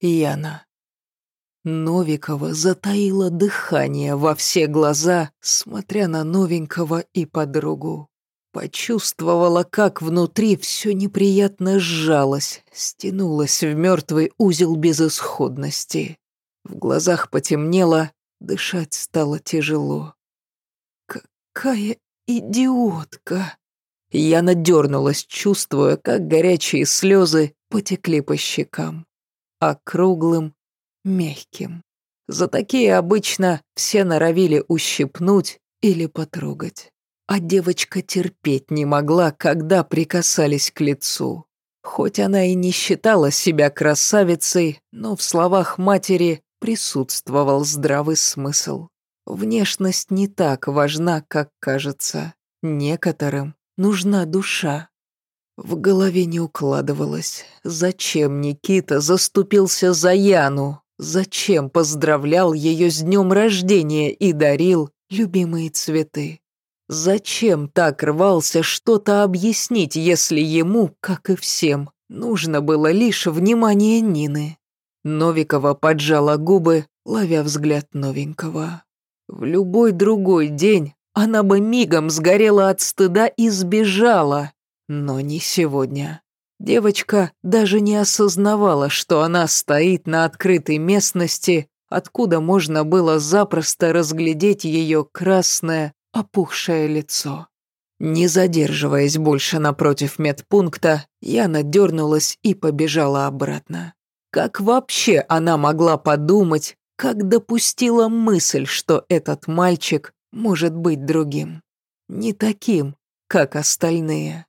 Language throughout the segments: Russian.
Яна. Новикова затаила дыхание во все глаза, смотря на новенького и подругу. Почувствовала, как внутри все неприятно сжалось, стянулось в мертвый узел безысходности. В глазах потемнело, дышать стало тяжело. «Какая идиотка!» Я надернулась, чувствуя, как горячие слезы потекли по щекам. Округлым, мягким. За такие обычно все норовили ущипнуть или потрогать. А девочка терпеть не могла, когда прикасались к лицу. Хоть она и не считала себя красавицей, но в словах матери присутствовал здравый смысл. Внешность не так важна, как кажется. Некоторым нужна душа. В голове не укладывалось, зачем Никита заступился за Яну, Зачем поздравлял ее с днем рождения и дарил любимые цветы? Зачем так рвался что-то объяснить, если ему, как и всем, нужно было лишь внимание Нины? Новикова поджала губы, ловя взгляд новенького. В любой другой день она бы мигом сгорела от стыда и сбежала, но не сегодня. Девочка даже не осознавала, что она стоит на открытой местности, откуда можно было запросто разглядеть ее красное, опухшее лицо. Не задерживаясь больше напротив медпункта, Яна дернулась и побежала обратно. Как вообще она могла подумать, как допустила мысль, что этот мальчик может быть другим? Не таким, как остальные.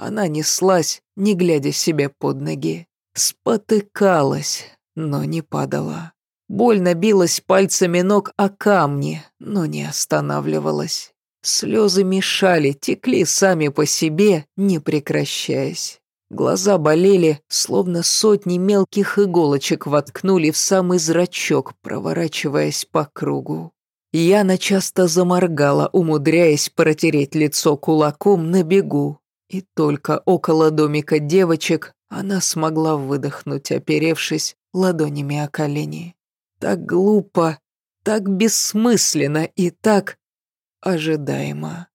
Она неслась, не глядя себе под ноги. Спотыкалась, но не падала. Больно билась пальцами ног о камни, но не останавливалась. Слезы мешали, текли сами по себе, не прекращаясь. Глаза болели, словно сотни мелких иголочек воткнули в самый зрачок, проворачиваясь по кругу. Яна часто заморгала, умудряясь протереть лицо кулаком на бегу. И только около домика девочек она смогла выдохнуть, оперевшись ладонями о колени. Так глупо, так бессмысленно и так ожидаемо.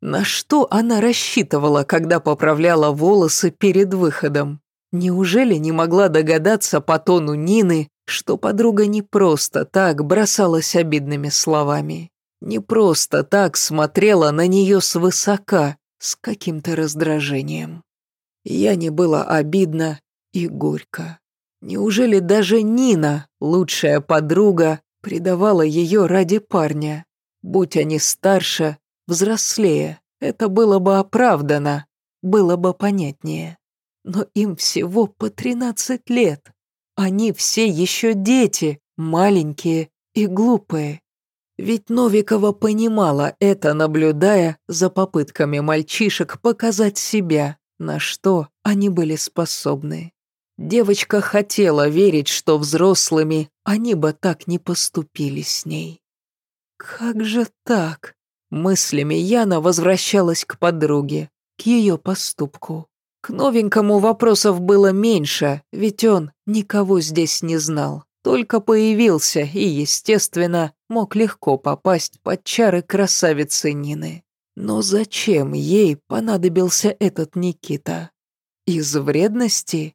На что она рассчитывала, когда поправляла волосы перед выходом? Неужели не могла догадаться по тону Нины, что подруга не просто так бросалась обидными словами, не просто так смотрела на нее свысока, с каким-то раздражением. Я не было обидно и горько. Неужели даже Нина, лучшая подруга, предавала ее ради парня? Будь они старше, взрослее, это было бы оправдано, было бы понятнее. Но им всего по тринадцать лет. Они все еще дети, маленькие и глупые. Ведь Новикова понимала это, наблюдая за попытками мальчишек показать себя, на что они были способны. Девочка хотела верить, что взрослыми они бы так не поступили с ней. «Как же так?» Мыслями Яна возвращалась к подруге, к ее поступку. К новенькому вопросов было меньше, ведь он никого здесь не знал. Только появился и, естественно, мог легко попасть под чары красавицы Нины. Но зачем ей понадобился этот Никита? Из вредности?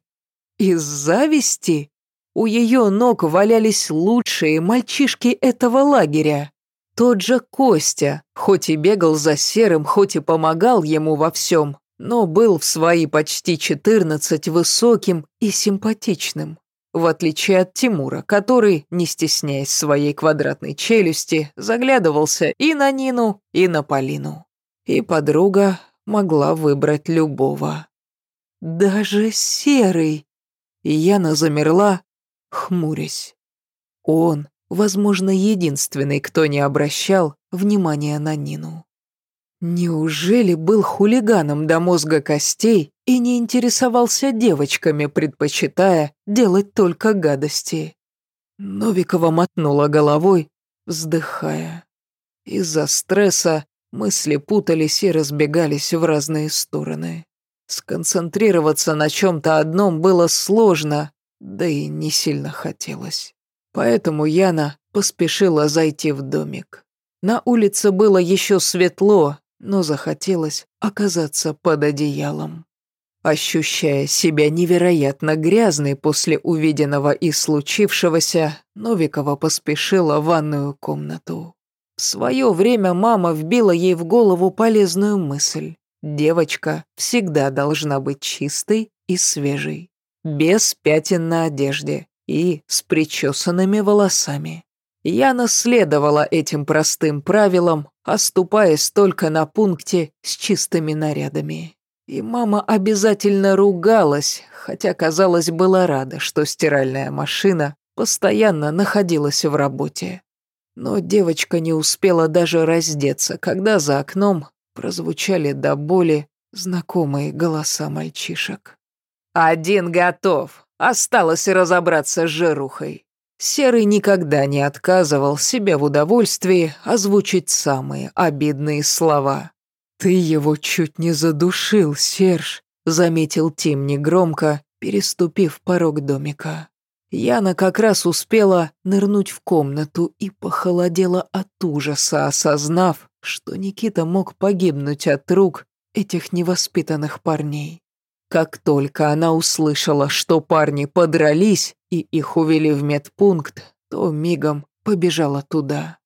Из зависти? У ее ног валялись лучшие мальчишки этого лагеря. Тот же Костя, хоть и бегал за серым, хоть и помогал ему во всем, но был в свои почти четырнадцать высоким и симпатичным в отличие от Тимура, который, не стесняясь своей квадратной челюсти, заглядывался и на Нину, и на Полину. И подруга могла выбрать любого. Даже серый. И Яна замерла, хмурясь. Он, возможно, единственный, кто не обращал внимания на Нину. Неужели был хулиганом до мозга костей и не интересовался девочками, предпочитая делать только гадости? Новикова мотнула головой, вздыхая. Из-за стресса мысли путались и разбегались в разные стороны. Сконцентрироваться на чем-то одном было сложно, да и не сильно хотелось. Поэтому Яна поспешила зайти в домик. На улице было еще светло, но захотелось оказаться под одеялом. Ощущая себя невероятно грязной после увиденного и случившегося, Новикова поспешила в ванную комнату. В свое время мама вбила ей в голову полезную мысль. Девочка всегда должна быть чистой и свежей, без пятен на одежде и с причесанными волосами. Я наследовала этим простым правилам, оступаясь только на пункте с чистыми нарядами. И мама обязательно ругалась, хотя, казалось, была рада, что стиральная машина постоянно находилась в работе. Но девочка не успела даже раздеться, когда за окном прозвучали до боли знакомые голоса мальчишек. «Один готов. Осталось разобраться с жирухой». Серый никогда не отказывал себе в удовольствии озвучить самые обидные слова. «Ты его чуть не задушил, Серж», — заметил Тим негромко, переступив порог домика. Яна как раз успела нырнуть в комнату и похолодела от ужаса, осознав, что Никита мог погибнуть от рук этих невоспитанных парней. Как только она услышала, что парни подрались и их увели в медпункт, то мигом побежала туда.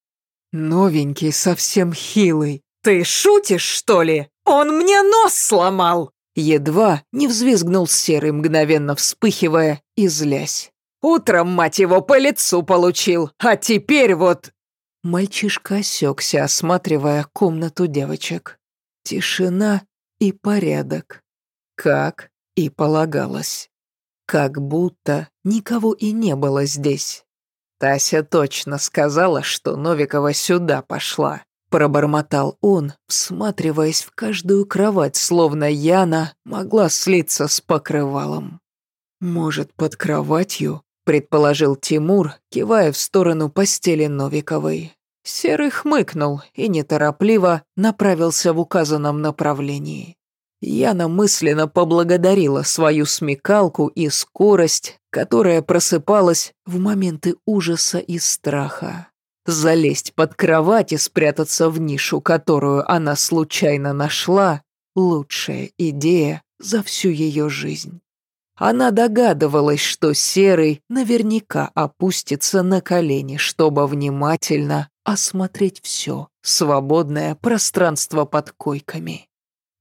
Новенький, совсем хилый, «Ты шутишь, что ли? Он мне нос сломал!» Едва не взвизгнул Серый, мгновенно вспыхивая и злясь. «Утром, мать его, по лицу получил, а теперь вот...» Мальчишка осекся, осматривая комнату девочек. Тишина и порядок. Как и полагалось. Как будто никого и не было здесь. Тася точно сказала, что Новикова сюда пошла. Пробормотал он, всматриваясь в каждую кровать, словно Яна могла слиться с покрывалом. «Может, под кроватью?» – предположил Тимур, кивая в сторону постели Новиковой. Серый хмыкнул и неторопливо направился в указанном направлении. Яна мысленно поблагодарила свою смекалку и скорость, которая просыпалась в моменты ужаса и страха. Залезть под кровать и спрятаться в нишу, которую она случайно нашла – лучшая идея за всю ее жизнь. Она догадывалась, что Серый наверняка опустится на колени, чтобы внимательно осмотреть все свободное пространство под койками.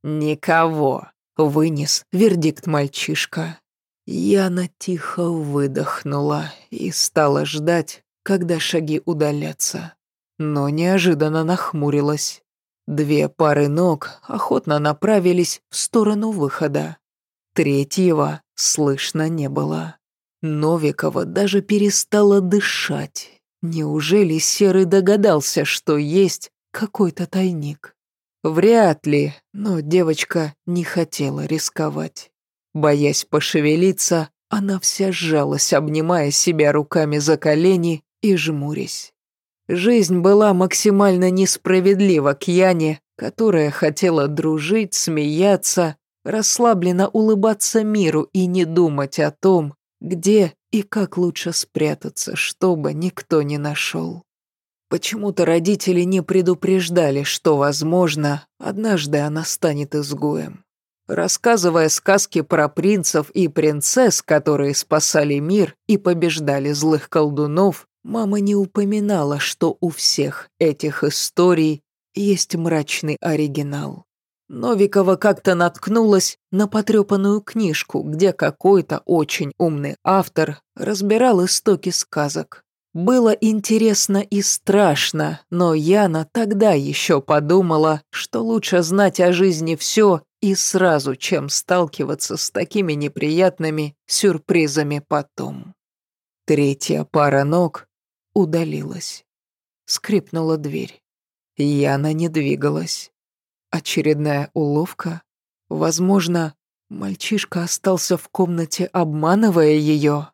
«Никого», — вынес вердикт мальчишка. Яна тихо выдохнула и стала ждать, когда шаги удалятся. Но неожиданно нахмурилась. Две пары ног охотно направились в сторону выхода. Третьего слышно не было. Новикова даже перестала дышать. Неужели Серый догадался, что есть какой-то тайник? Вряд ли, но девочка не хотела рисковать. Боясь пошевелиться, она вся сжалась, обнимая себя руками за колени и жмурясь. Жизнь была максимально несправедлива к Яне, которая хотела дружить, смеяться, расслабленно улыбаться миру и не думать о том, где и как лучше спрятаться, чтобы никто не нашел. Почему-то родители не предупреждали, что, возможно, однажды она станет изгоем. Рассказывая сказки про принцев и принцесс, которые спасали мир и побеждали злых колдунов, Мама не упоминала, что у всех этих историй есть мрачный оригинал. Новикова как-то наткнулась на потрепанную книжку, где какой-то очень умный автор разбирал истоки сказок. Было интересно и страшно, но Яна тогда еще подумала, что лучше знать о жизни все и сразу, чем сталкиваться с такими неприятными сюрпризами потом. Третья пара ног удалилась. Скрипнула дверь. Яна не двигалась. Очередная уловка? Возможно, мальчишка остался в комнате, обманывая ее.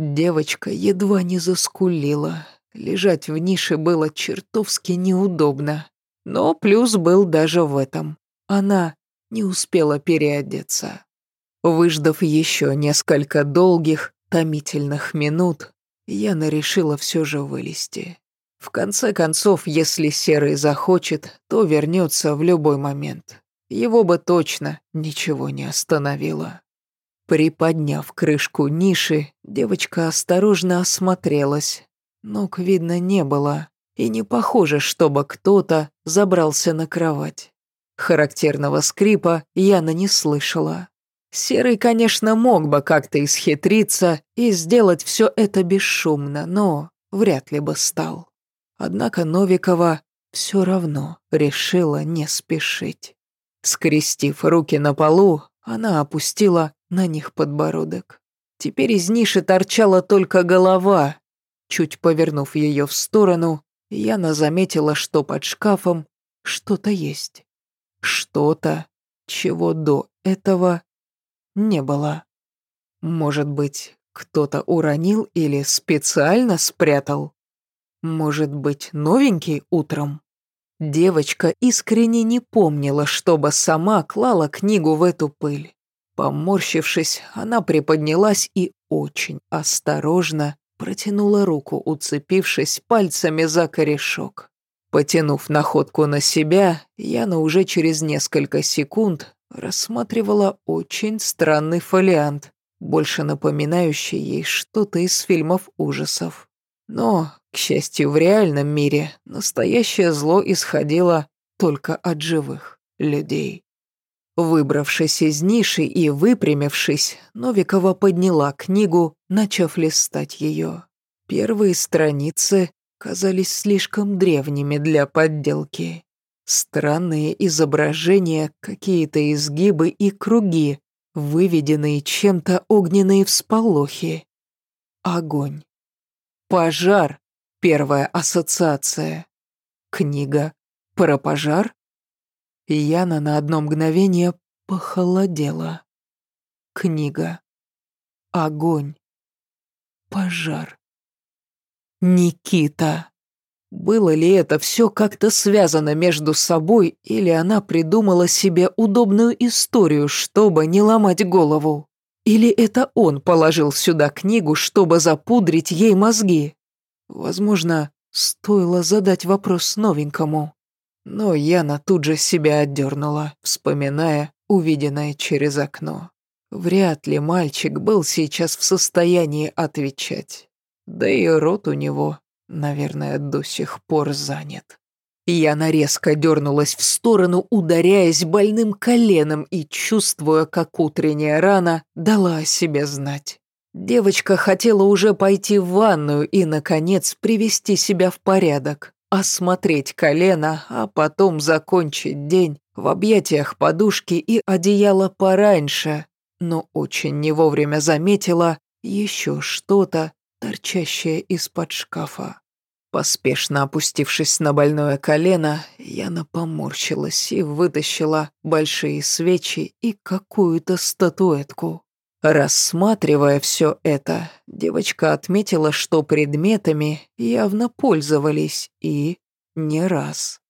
Девочка едва не заскулила. Лежать в нише было чертовски неудобно. Но плюс был даже в этом. Она не успела переодеться. Выждав еще несколько долгих, томительных минут Яна решила все же вылезти. В конце концов, если Серый захочет, то вернется в любой момент. Его бы точно ничего не остановило. Приподняв крышку ниши, девочка осторожно осмотрелась. Ног видно не было, и не похоже, чтобы кто-то забрался на кровать. Характерного скрипа Яна не слышала. Серый, конечно, мог бы как-то исхитриться и сделать все это бесшумно, но вряд ли бы стал. Однако Новикова все равно решила не спешить. Скрестив руки на полу, она опустила на них подбородок. Теперь из ниши торчала только голова. Чуть повернув ее в сторону, Яна заметила, что под шкафом что-то есть. Что-то, чего до этого не было. Может быть, кто-то уронил или специально спрятал? Может быть, новенький утром? Девочка искренне не помнила, чтобы сама клала книгу в эту пыль. Поморщившись, она приподнялась и очень осторожно протянула руку, уцепившись пальцами за корешок. Потянув находку на себя, Яна уже через несколько секунд рассматривала очень странный фолиант, больше напоминающий ей что-то из фильмов ужасов. Но, к счастью, в реальном мире настоящее зло исходило только от живых людей. Выбравшись из ниши и выпрямившись, Новикова подняла книгу, начав листать ее. Первые страницы казались слишком древними для подделки. Странные изображения, какие-то изгибы и круги, выведенные чем-то огненные всполохи. Огонь. Пожар. Первая ассоциация. Книга про пожар? Яна на одно мгновение похолодела. Книга. Огонь. Пожар. Никита. Было ли это все как-то связано между собой, или она придумала себе удобную историю, чтобы не ломать голову? Или это он положил сюда книгу, чтобы запудрить ей мозги? Возможно, стоило задать вопрос новенькому. Но Яна тут же себя отдернула, вспоминая увиденное через окно. Вряд ли мальчик был сейчас в состоянии отвечать. Да и рот у него, наверное, до сих пор занят. Яна резко дернулась в сторону, ударяясь больным коленом и чувствуя, как утренняя рана дала о себе знать. Девочка хотела уже пойти в ванную и, наконец, привести себя в порядок осмотреть колено, а потом закончить день в объятиях подушки и одеяла пораньше, но очень не вовремя заметила еще что-то, торчащее из-под шкафа. Поспешно опустившись на больное колено, Яна поморщилась и вытащила большие свечи и какую-то статуэтку. Рассматривая все это, девочка отметила, что предметами явно пользовались и не раз.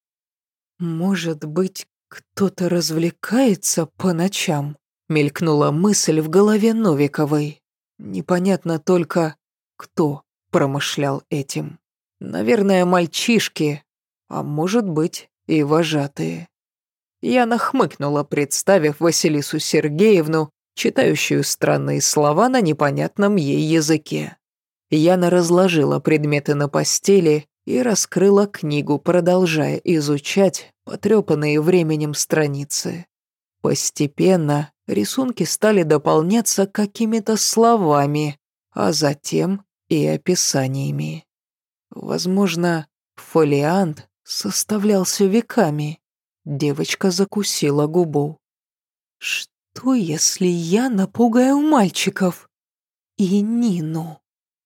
«Может быть, кто-то развлекается по ночам?» — мелькнула мысль в голове Новиковой. Непонятно только, кто промышлял этим. Наверное, мальчишки, а может быть и вожатые. Я нахмыкнула, представив Василису Сергеевну, читающую странные слова на непонятном ей языке. Яна разложила предметы на постели и раскрыла книгу, продолжая изучать потрепанные временем страницы. Постепенно рисунки стали дополняться какими-то словами, а затем и описаниями. Возможно, фолиант составлялся веками. Девочка закусила губу. Что? Если я напугаю мальчиков? И Нину?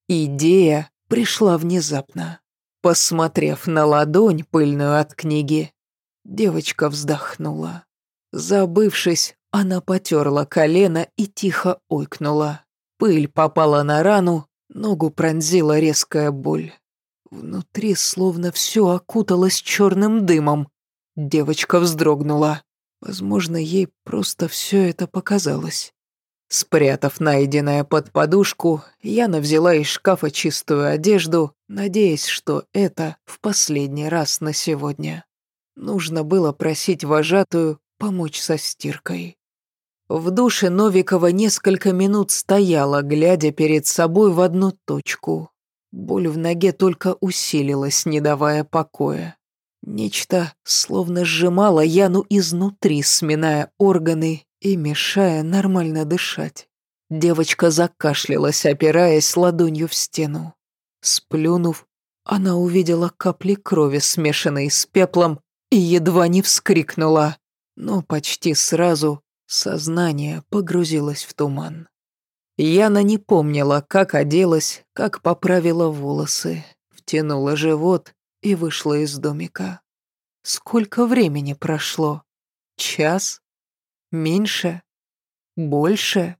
Идея пришла внезапно. Посмотрев на ладонь, пыльную от книги, девочка вздохнула. Забывшись, она потерла колено и тихо ойкнула. Пыль попала на рану, ногу пронзила резкая боль. Внутри словно все окуталось черным дымом. Девочка вздрогнула. Возможно, ей просто все это показалось. Спрятав найденное под подушку, Яна взяла из шкафа чистую одежду, надеясь, что это в последний раз на сегодня. Нужно было просить вожатую помочь со стиркой. В душе Новикова несколько минут стояла, глядя перед собой в одну точку. Боль в ноге только усилилась, не давая покоя. Нечто словно сжимало Яну изнутри, сминая органы и мешая нормально дышать. Девочка закашлялась, опираясь ладонью в стену. Сплюнув, она увидела капли крови, смешанные с пеплом, и едва не вскрикнула, но почти сразу сознание погрузилось в туман. Яна не помнила, как оделась, как поправила волосы, втянула живот и вышла из домика. Сколько времени прошло? Час? Меньше? Больше?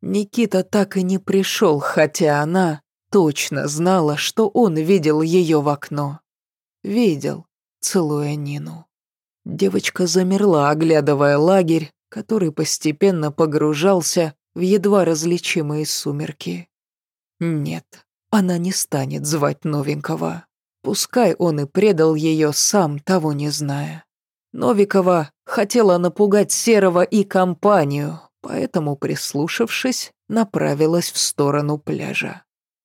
Никита так и не пришел, хотя она точно знала, что он видел ее в окно. Видел, целуя Нину. Девочка замерла, оглядывая лагерь, который постепенно погружался в едва различимые сумерки. Нет, она не станет звать новенького. Пускай он и предал ее, сам того не зная. Новикова хотела напугать Серого и компанию, поэтому, прислушавшись, направилась в сторону пляжа.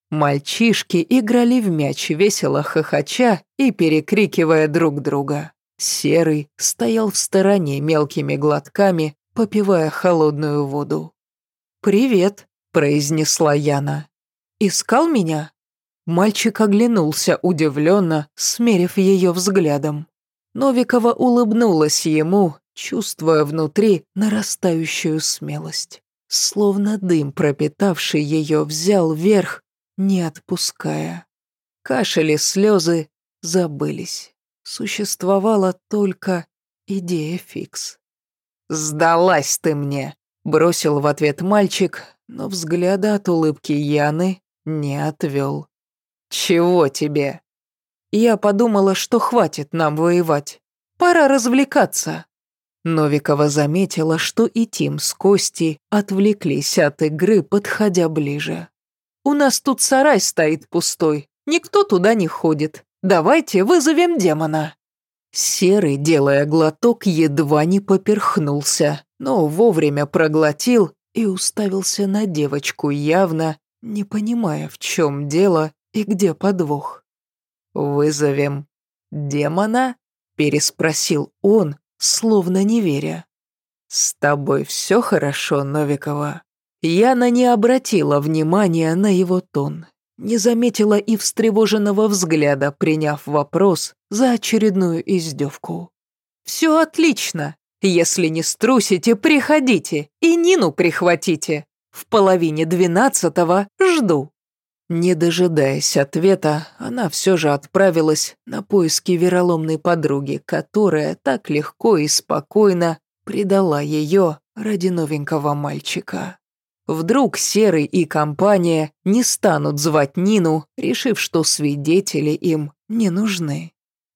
Мальчишки играли в мяч, весело хохоча и перекрикивая друг друга. Серый стоял в стороне мелкими глотками, попивая холодную воду. «Привет», — произнесла Яна. «Искал меня?» Мальчик оглянулся удивленно, смерив ее взглядом. Новикова улыбнулась ему, чувствуя внутри нарастающую смелость. Словно дым, пропитавший ее, взял верх, не отпуская. Кашель и слезы забылись. Существовала только идея фикс. «Сдалась ты мне!» — бросил в ответ мальчик, но взгляда от улыбки Яны не отвел. «Чего тебе?» Я подумала, что хватит нам воевать. Пора развлекаться. Новикова заметила, что и Тим с Костей отвлеклись от игры, подходя ближе. «У нас тут сарай стоит пустой, никто туда не ходит. Давайте вызовем демона». Серый, делая глоток, едва не поперхнулся, но вовремя проглотил и уставился на девочку, явно не понимая, в чем дело и где подвох. «Вызовем демона?» – переспросил он, словно не веря. «С тобой все хорошо, Новикова?» Яна не обратила внимания на его тон, не заметила и встревоженного взгляда, приняв вопрос за очередную издевку. «Все отлично. Если не струсите, приходите и Нину прихватите. В половине двенадцатого жду». Не дожидаясь ответа, она все же отправилась на поиски вероломной подруги, которая так легко и спокойно предала ее ради новенького мальчика. Вдруг Серый и компания не станут звать Нину, решив, что свидетели им не нужны.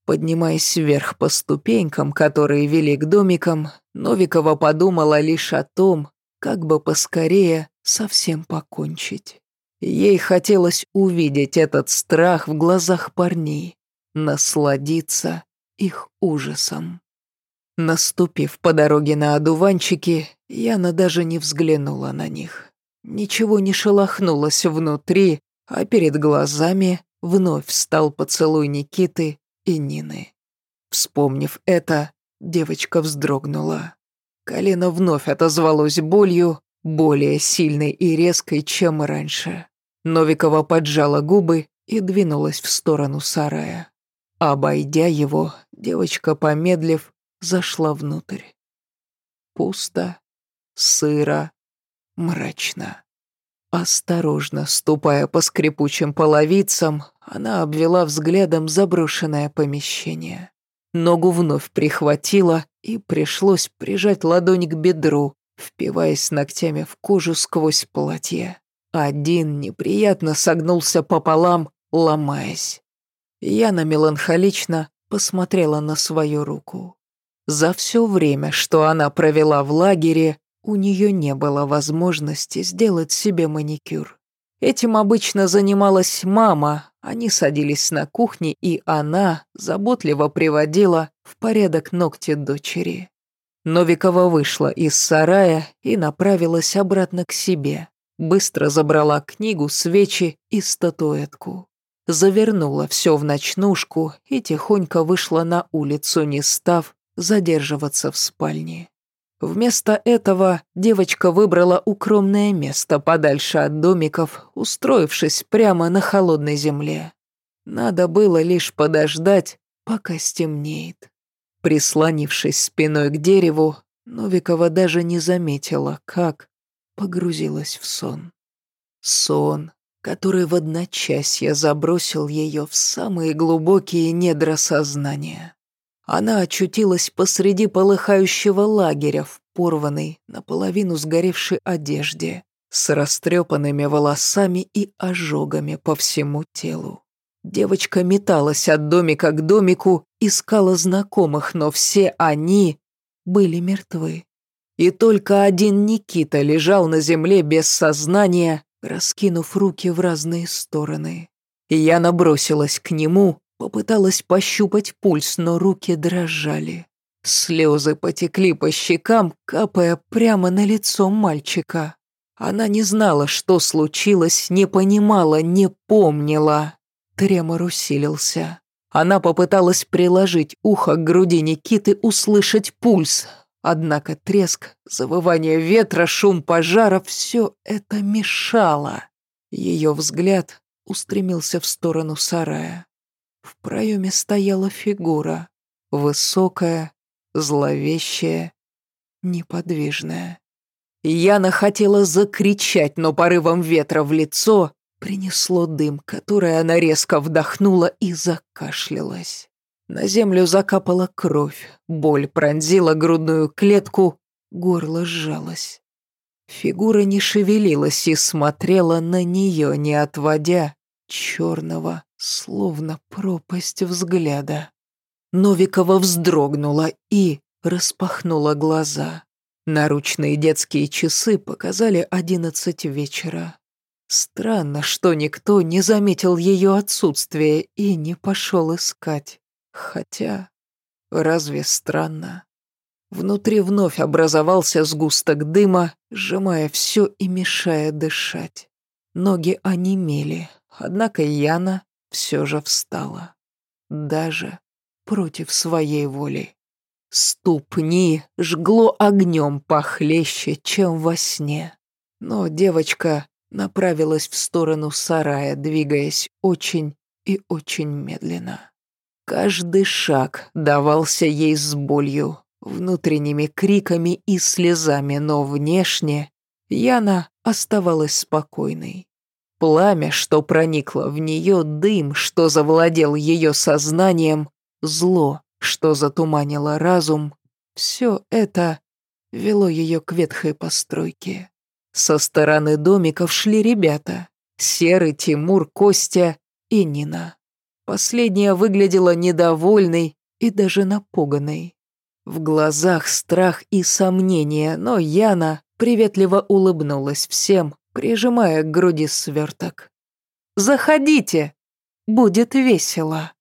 Поднимаясь вверх по ступенькам, которые вели к домикам, Новикова подумала лишь о том, как бы поскорее совсем покончить. Ей хотелось увидеть этот страх в глазах парней, насладиться их ужасом. Наступив по дороге на одуванчики, Яна даже не взглянула на них. Ничего не шелохнулось внутри, а перед глазами вновь встал поцелуй Никиты и Нины. Вспомнив это, девочка вздрогнула. Колено вновь отозвалось болью, более сильной и резкой, чем раньше. Новикова поджала губы и двинулась в сторону сарая. Обойдя его, девочка, помедлив, зашла внутрь. Пусто, сыро, мрачно. Осторожно, ступая по скрипучим половицам, она обвела взглядом заброшенное помещение. Ногу вновь прихватила, и пришлось прижать ладонь к бедру, впиваясь ногтями в кожу сквозь платье. Один неприятно согнулся пополам, ломаясь. Яна меланхолично посмотрела на свою руку. За все время, что она провела в лагере, у нее не было возможности сделать себе маникюр. Этим обычно занималась мама, они садились на кухне, и она заботливо приводила в порядок ногти дочери. Новикова вышла из сарая и направилась обратно к себе. Быстро забрала книгу, свечи и статуэтку. Завернула все в ночнушку и тихонько вышла на улицу, не став задерживаться в спальне. Вместо этого девочка выбрала укромное место подальше от домиков, устроившись прямо на холодной земле. Надо было лишь подождать, пока стемнеет. Прислонившись спиной к дереву, Новикова даже не заметила, как погрузилась в сон. Сон, который в одночасье забросил ее в самые глубокие недра сознания. Она очутилась посреди полыхающего лагеря в порванной, наполовину сгоревшей одежде, с растрепанными волосами и ожогами по всему телу. Девочка металась от домика к домику, искала знакомых, но все они были мертвы. И только один Никита лежал на земле без сознания, раскинув руки в разные стороны. Я набросилась к нему, Попыталась пощупать пульс, но руки дрожали. Слезы потекли по щекам, капая прямо на лицо мальчика. Она не знала, что случилось, не понимала, не помнила. Тремор усилился. Она попыталась приложить ухо к груди Никиты, услышать пульс. Однако треск, завывание ветра, шум пожара — все это мешало. Ее взгляд устремился в сторону сарая. В проеме стояла фигура, высокая, зловещая, неподвижная. Яна хотела закричать, но порывом ветра в лицо принесло дым, который она резко вдохнула и закашлялась. На землю закапала кровь, боль пронзила грудную клетку, горло сжалось. Фигура не шевелилась и смотрела на нее, не отводя черного, словно пропасть взгляда. Новикова вздрогнула и распахнула глаза. Наручные детские часы показали одиннадцать вечера. Странно, что никто не заметил ее отсутствие и не пошел искать. Хотя, разве странно? Внутри вновь образовался сгусток дыма, сжимая все и мешая дышать. Ноги онемели, однако Яна все же встала. Даже против своей воли. Ступни жгло огнем похлеще, чем во сне. Но девочка направилась в сторону сарая, двигаясь очень и очень медленно. Каждый шаг давался ей с болью, внутренними криками и слезами, но внешне Яна оставалась спокойной. Пламя, что проникло в нее, дым, что завладел ее сознанием, зло, что затуманило разум, все это вело ее к ветхой постройке. Со стороны домиков шли ребята. Серый, Тимур, Костя и Нина. Последняя выглядела недовольной и даже напуганной. В глазах страх и сомнение, но Яна приветливо улыбнулась всем, прижимая к груди сверток. «Заходите, будет весело».